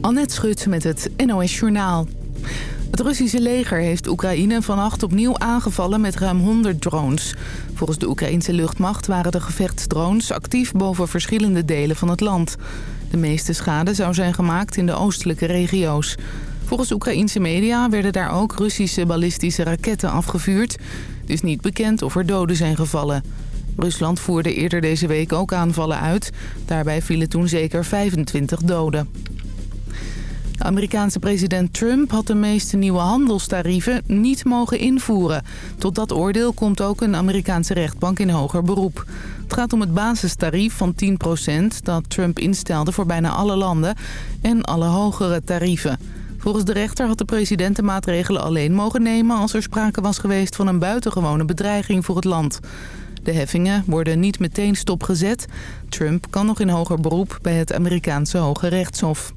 Annette Schut met het NOS Journaal. Het Russische leger heeft Oekraïne vannacht opnieuw aangevallen met ruim 100 drones. Volgens de Oekraïnse luchtmacht waren de gevechtsdrones actief boven verschillende delen van het land. De meeste schade zou zijn gemaakt in de oostelijke regio's. Volgens Oekraïnse media werden daar ook Russische ballistische raketten afgevuurd. Het is niet bekend of er doden zijn gevallen. Rusland voerde eerder deze week ook aanvallen uit. Daarbij vielen toen zeker 25 doden. Amerikaanse president Trump had de meeste nieuwe handelstarieven niet mogen invoeren. Tot dat oordeel komt ook een Amerikaanse rechtbank in hoger beroep. Het gaat om het basistarief van 10% dat Trump instelde voor bijna alle landen en alle hogere tarieven. Volgens de rechter had de president de maatregelen alleen mogen nemen als er sprake was geweest van een buitengewone bedreiging voor het land. De heffingen worden niet meteen stopgezet. Trump kan nog in hoger beroep bij het Amerikaanse Hoge Rechtshof.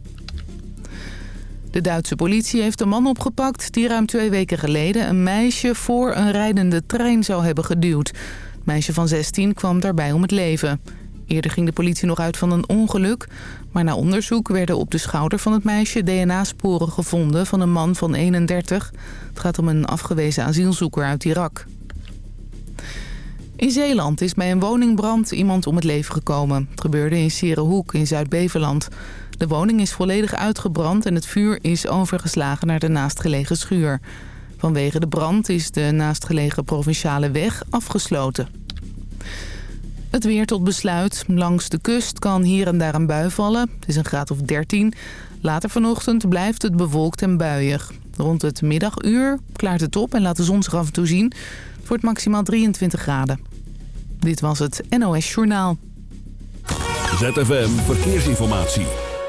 De Duitse politie heeft een man opgepakt die ruim twee weken geleden een meisje voor een rijdende trein zou hebben geduwd. Het meisje van 16 kwam daarbij om het leven. Eerder ging de politie nog uit van een ongeluk, maar na onderzoek werden op de schouder van het meisje DNA-sporen gevonden van een man van 31. Het gaat om een afgewezen asielzoeker uit Irak. In Zeeland is bij een woningbrand iemand om het leven gekomen. Het gebeurde in Sierenhoek in Zuid-Beveland. De woning is volledig uitgebrand en het vuur is overgeslagen naar de naastgelegen schuur. Vanwege de brand is de naastgelegen provinciale weg afgesloten. Het weer tot besluit. Langs de kust kan hier en daar een bui vallen. Het is een graad of 13. Later vanochtend blijft het bewolkt en buiig. Rond het middaguur klaart het op en laat de zon zich af en toe zien. Het wordt maximaal 23 graden. Dit was het NOS Journaal. ZFM Verkeersinformatie.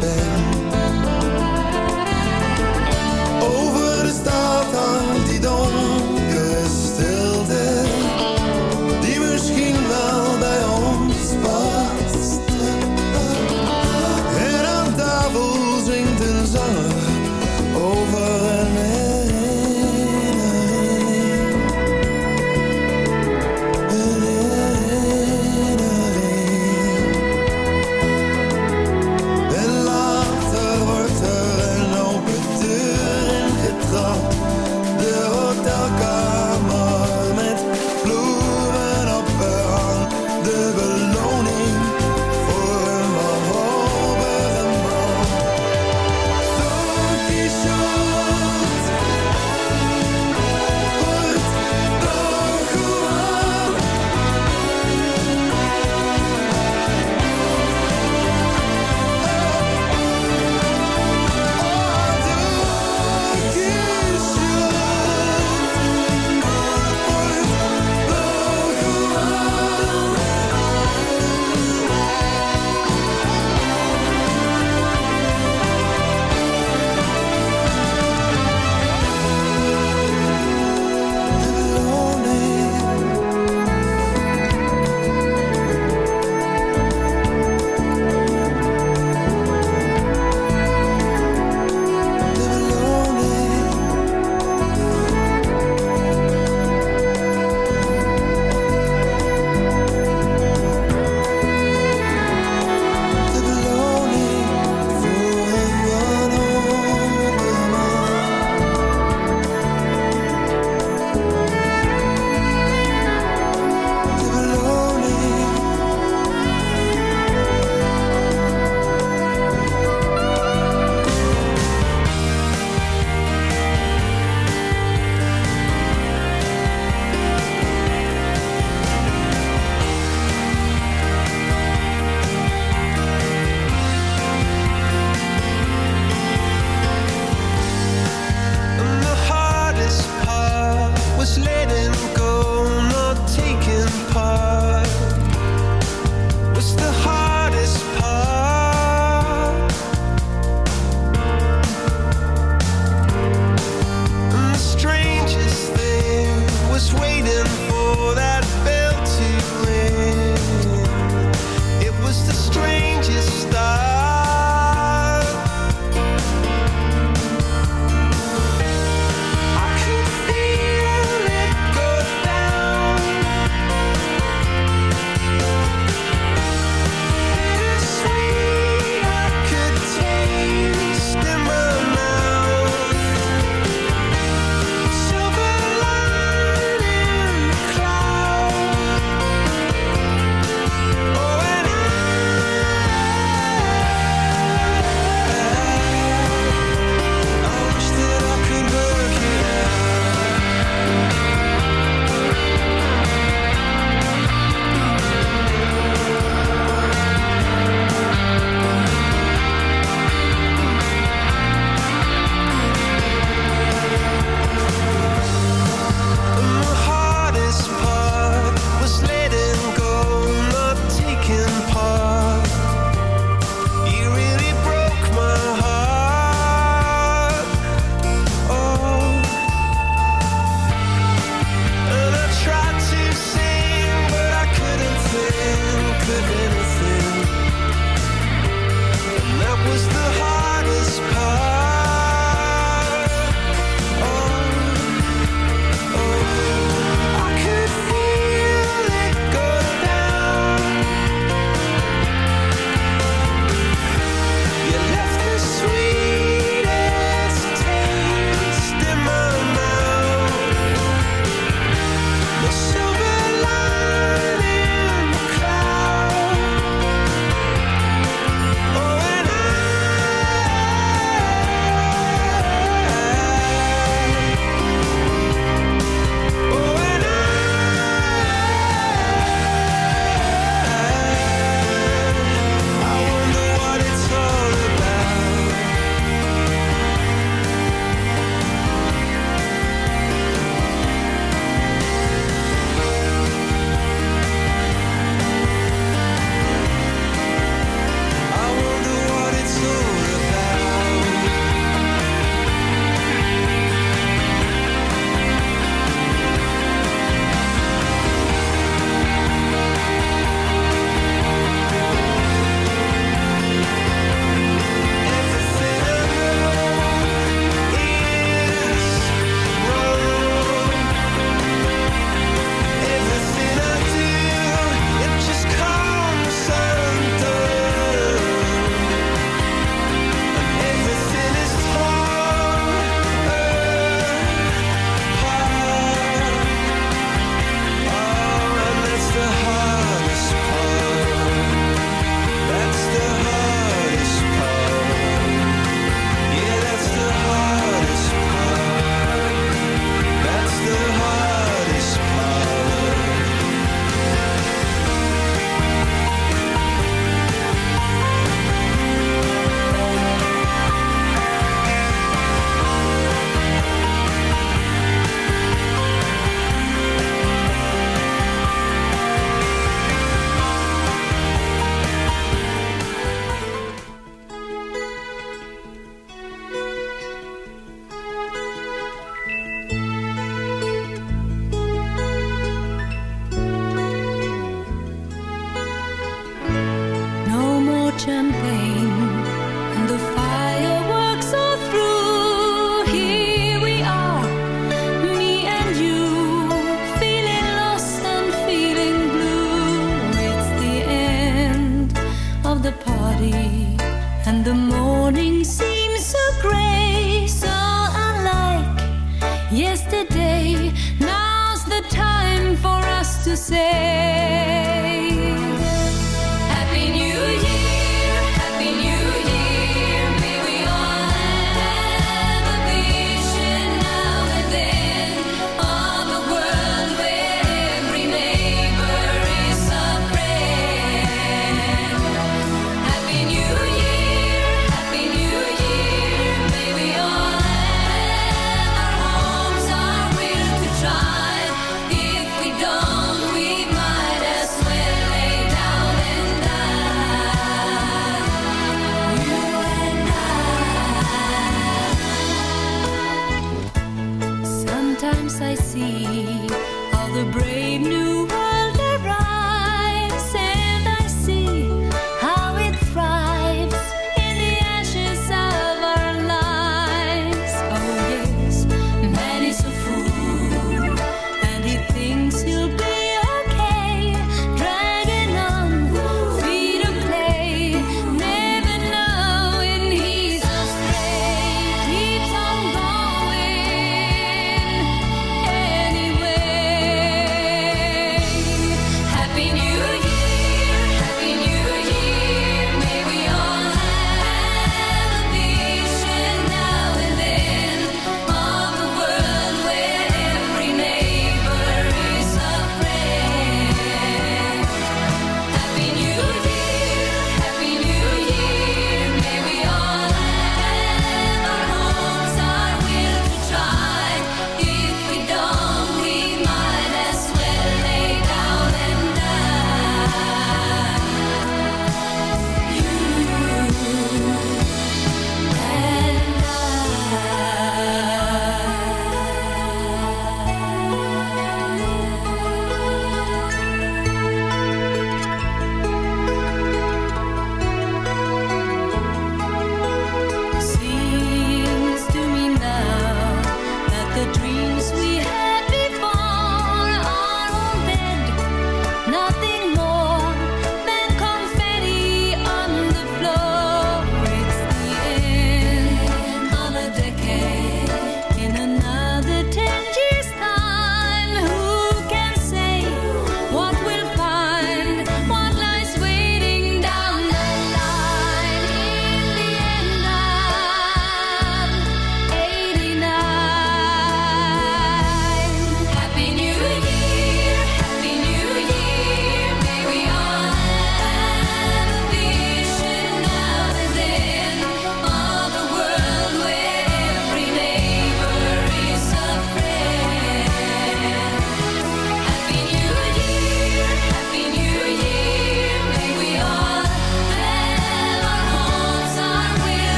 bed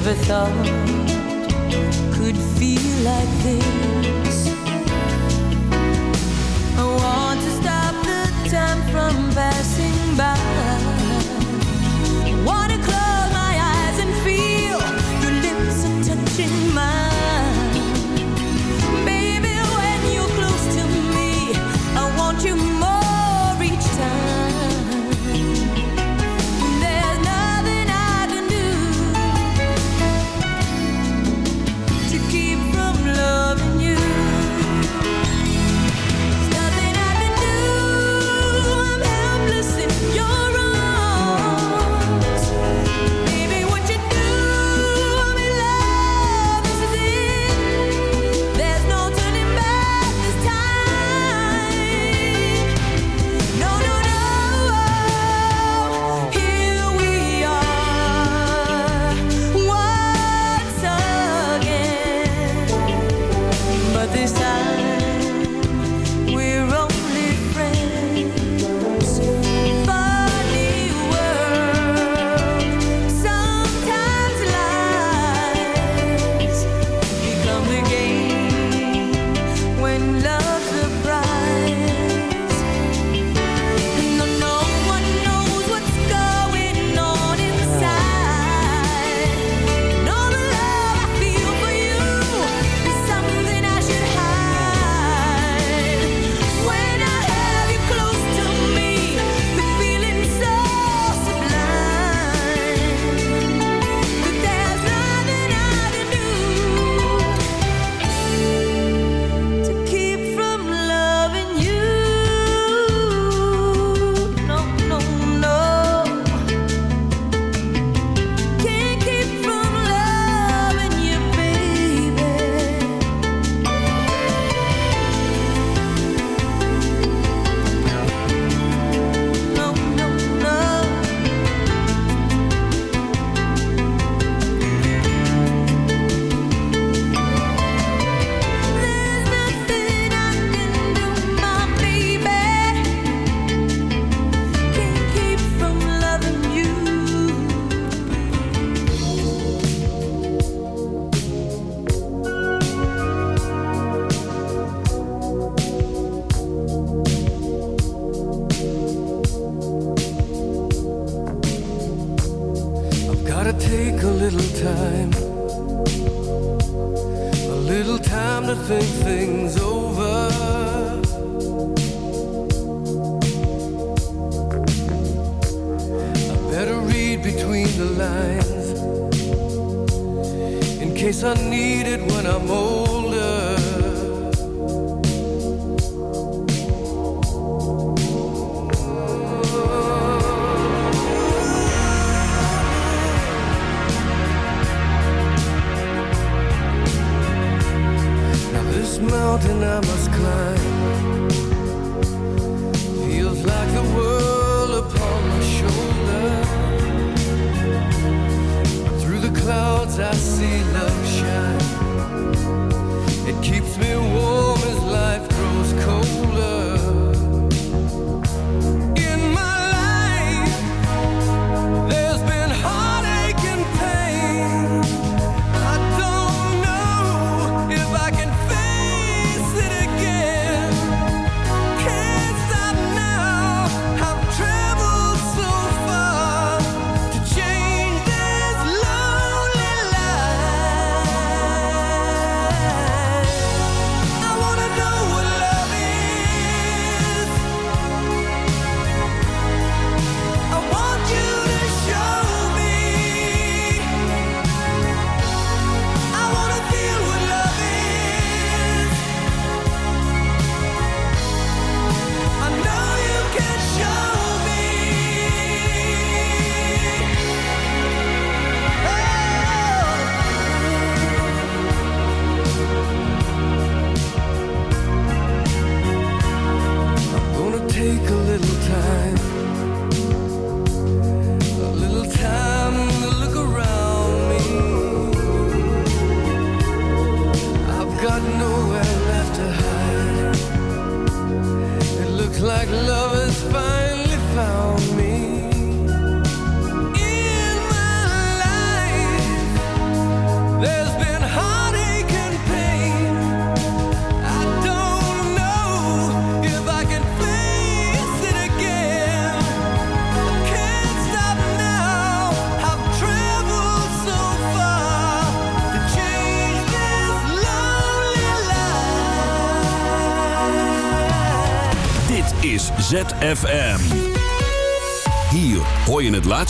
never thought could feel like this. I want to stop the time from passing.